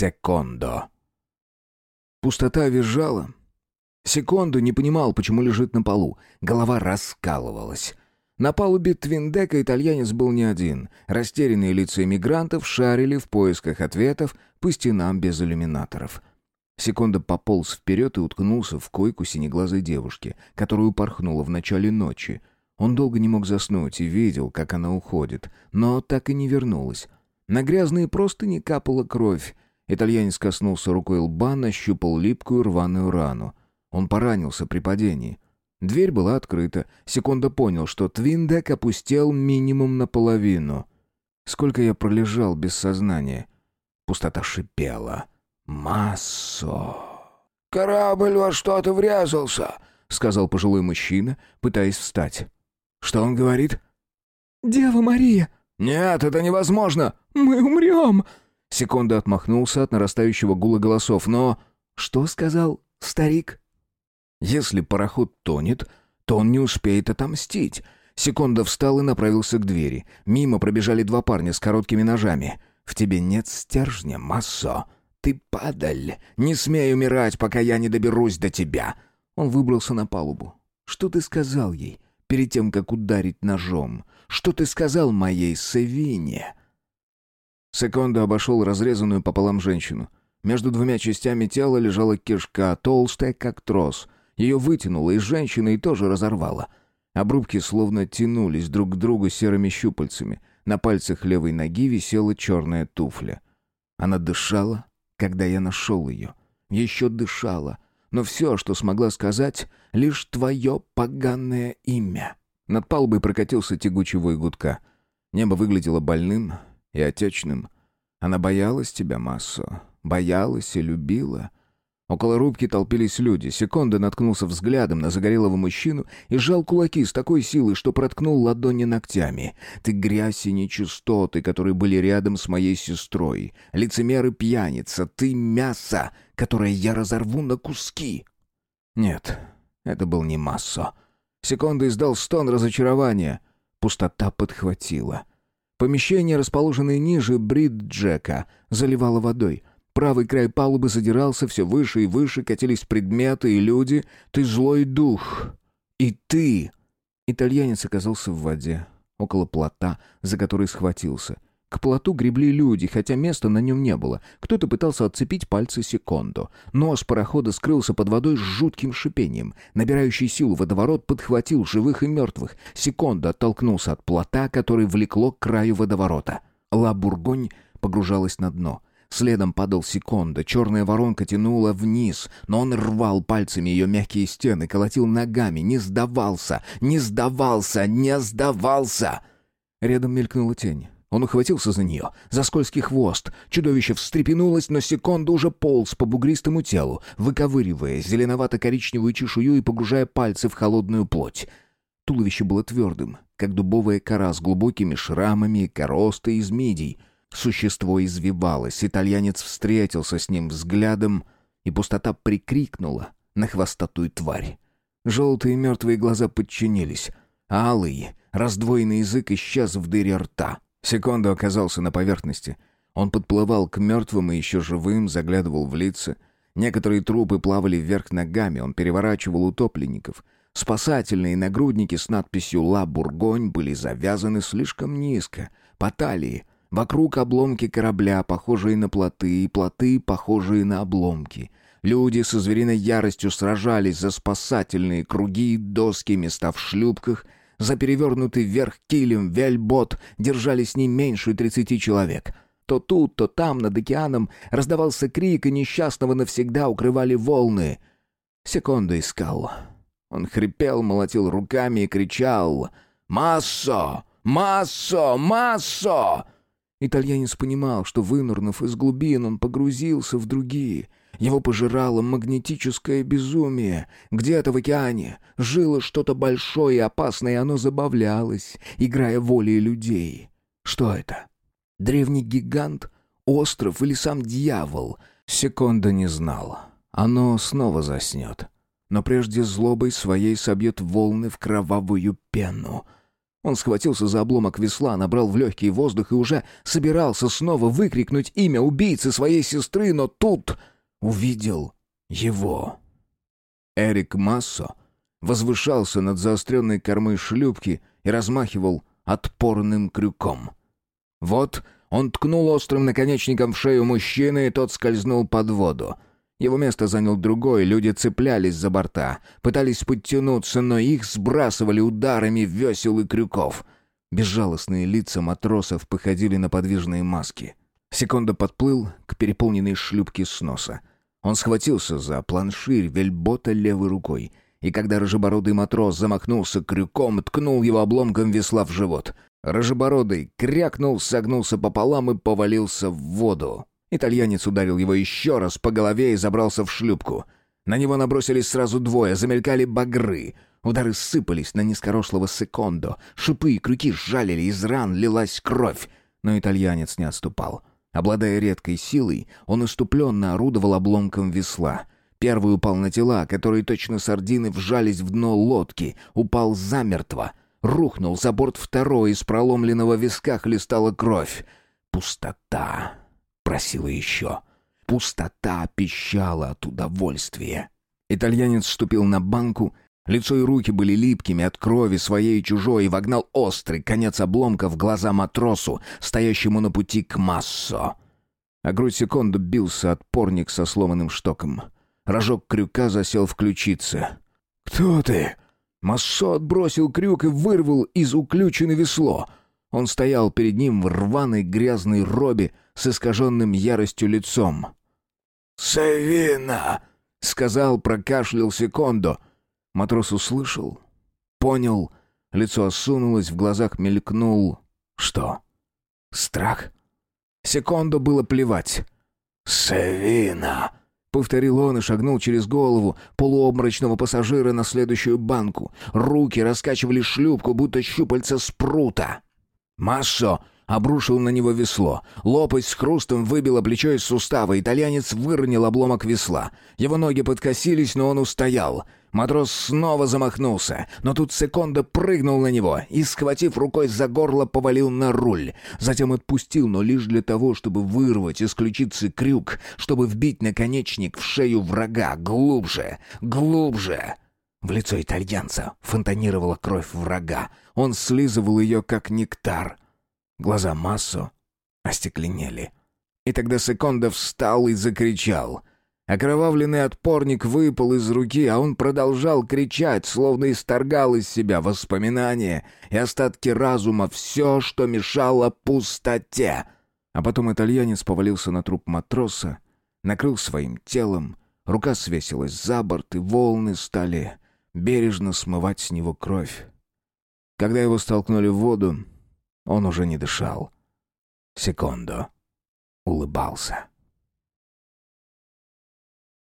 Секондо. Пустота визжала. Секонду не понимал, почему лежит на полу. Голова раскалывалась. На палубе Твиндека итальянец был не один. Растерянные лица эмигрантов шарили в поисках ответов по стенам без иллюминаторов. Секунда пополз вперед и уткнулся в койку синеглазой девушки, которую порхнула в начале ночи. Он долго не мог заснуть и видел, как она уходит, но так и не вернулась. На грязные простыни капала кровь. Итальянец коснулся рукой лба, нащупал липкую рваную рану. Он поранился при падении. Дверь была открыта. Секунда понял, что Твиндек опустел минимум наполовину. Сколько я пролежал без сознания. Пустота шипела. «Массо!» «Корабль во что-то врезался», — сказал пожилой мужчина, пытаясь встать. «Что он говорит?» «Дева Мария!» «Нет, это невозможно!» «Мы умрем!» Секунда отмахнулся от нарастающего гула голосов, но... «Что сказал старик?» «Если пароход тонет, то он не успеет отомстить». Секунда встал и направился к двери. Мимо пробежали два парня с короткими ножами. «В тебе нет стержня, Массо. Ты падаль. Не смей умирать, пока я не доберусь до тебя». Он выбрался на палубу. «Что ты сказал ей перед тем, как ударить ножом? Что ты сказал моей Севине?» Секунда обошел разрезанную пополам женщину. Между двумя частями тела лежала кишка, толстая, как трос. Ее вытянуло из женщины и тоже разорвало. Обрубки словно тянулись друг к другу серыми щупальцами. На пальцах левой ноги висела черная туфля. Она дышала, когда я нашел ее. Еще дышала. Но все, что смогла сказать, лишь твое поганое имя. Над палубой прокатился тягучий вой гудка. Небо выглядело больным, и отечным. Она боялась тебя, Массо, боялась и любила. Около рубки толпились люди. Секунда наткнулся взглядом на загорелого мужчину и сжал кулаки с такой силой, что проткнул ладони ногтями. Ты грязь и нечистоты, которые были рядом с моей сестрой. Лицемер и пьяница. Ты мясо, которое я разорву на куски. Нет, это был не Массо. Секунда издал стон разочарования. Пустота подхватила. Помещение, расположенное ниже бриджека, заливало водой. Правый край палубы задирался все выше и выше, катились предметы и люди. Ты злой дух. И ты... Итальянец оказался в воде, около плота, за который схватился — к плоту гребли люди, хотя места на нем не было. Кто-то пытался отцепить пальцы секунду. Нос парохода скрылся под водой с жутким шипением. Набирающий силу водоворот подхватил живых и мертвых. Секунда оттолкнулся от плота, который влекло к краю водоворота. Ла-Бургонь погружалась на дно. Следом падал секунда, черная воронка тянула вниз, но он рвал пальцами ее мягкие стены, колотил ногами, не сдавался, не сдавался, не сдавался. Рядом мелькнула тень. Он ухватился за нее, за скользкий хвост. Чудовище встрепенулось, но секунду уже полз по бугристому телу, выковыривая зеленовато-коричневую чешую и погружая пальцы в холодную плоть. Туловище было твердым, как дубовая кора с глубокими шрамами, коростой из мидий. Существо извивалось, итальянец встретился с ним взглядом, и пустота прикрикнула на хвостатую тварь. Желтые мертвые глаза подчинились, а алый, раздвоенный язык исчез в дыре рта. Секунду оказался на поверхности. Он подплывал к мертвым и еще живым, заглядывал в лица. Некоторые трупы плавали вверх ногами, он переворачивал утопленников. Спасательные нагрудники с надписью «Ла Бургонь» были завязаны слишком низко, по талии. Вокруг обломки корабля, похожие на плоты, и плоты, похожие на обломки. Люди со звериной яростью сражались за спасательные круги, доски, места в шлюпках — за перевернутый вверх килем вельбот держались не меньше тридцати человек. То тут, то там, над океаном, раздавался крик, и несчастного навсегда укрывали волны. Секунду искал. Он хрипел, молотил руками и кричал «Массо! Массо! Массо!» Итальянец понимал, что, вынурнув из глубин, он погрузился в другие — его пожирало магнетическое безумие. Где-то в океане жило что-то большое и опасное, и оно забавлялось, играя волей людей. Что это? Древний гигант? Остров или сам дьявол? Секунда не знал. Оно снова заснет. Но прежде злобой своей собьет волны в кровавую пену. Он схватился за обломок весла, набрал в легкий воздух и уже собирался снова выкрикнуть имя убийцы своей сестры, но тут увидел его. Эрик Массо возвышался над заостренной кормой шлюпки и размахивал отпорным крюком. Вот он ткнул острым наконечником в шею мужчины, и тот скользнул под воду. Его место занял другой, люди цеплялись за борта, пытались подтянуться, но их сбрасывали ударами весел и крюков. Безжалостные лица матросов походили на подвижные маски. Секунда подплыл к переполненной шлюпке с носа. Он схватился за планширь вельбота левой рукой, и когда рыжебородый матрос замахнулся крюком, ткнул его обломком весла в живот. Рыжебородый крякнул, согнулся пополам и повалился в воду. Итальянец ударил его еще раз по голове и забрался в шлюпку. На него набросились сразу двое, замелькали багры. Удары сыпались на низкорослого секондо. Шипы и крюки жалили, из ран лилась кровь. Но итальянец не отступал. Обладая редкой силой, он иступленно орудовал обломком весла. Первый упал на тела, которые точно сардины вжались в дно лодки, упал замертво. Рухнул за борт второй, из проломленного виска хлестала кровь. Пустота просила еще. Пустота пищала от удовольствия. Итальянец ступил на банку, лицо и руки были липкими от крови своей и чужой, и вогнал острый конец обломка в глаза матросу, стоящему на пути к Массо. А грудь секунду бился отпорник со сломанным штоком. Рожок крюка засел в ключице. «Кто ты?» Массо отбросил крюк и вырвал из уключины весло — он стоял перед ним в рваной грязной робе с искаженным яростью лицом. «Савина!» — сказал, прокашлял секунду. Матрос услышал, понял, лицо осунулось, в глазах мелькнул... Что? Страх? Секунду было плевать. «Савина!» — повторил он и шагнул через голову полуобморочного пассажира на следующую банку. Руки раскачивали шлюпку, будто щупальца спрута. Массо обрушил на него весло. Лопасть с хрустом выбила плечо из сустава. Итальянец выронил обломок весла. Его ноги подкосились, но он устоял. Матрос снова замахнулся, но тут Секонда прыгнул на него и, схватив рукой за горло, повалил на руль. Затем отпустил, но лишь для того, чтобы вырвать из ключицы крюк, чтобы вбить наконечник в шею врага глубже, глубже. В лицо итальянца фонтанировала кровь врага. Он слизывал ее, как нектар. Глаза Массо остекленели. И тогда Секонда встал и закричал. Окровавленный отпорник выпал из руки, а он продолжал кричать, словно исторгал из себя воспоминания и остатки разума, все, что мешало пустоте. А потом итальянец повалился на труп матроса, накрыл своим телом, рука свесилась за борт, и волны стали бережно смывать с него кровь. Когда его столкнули в воду, он уже не дышал. Секундо улыбался.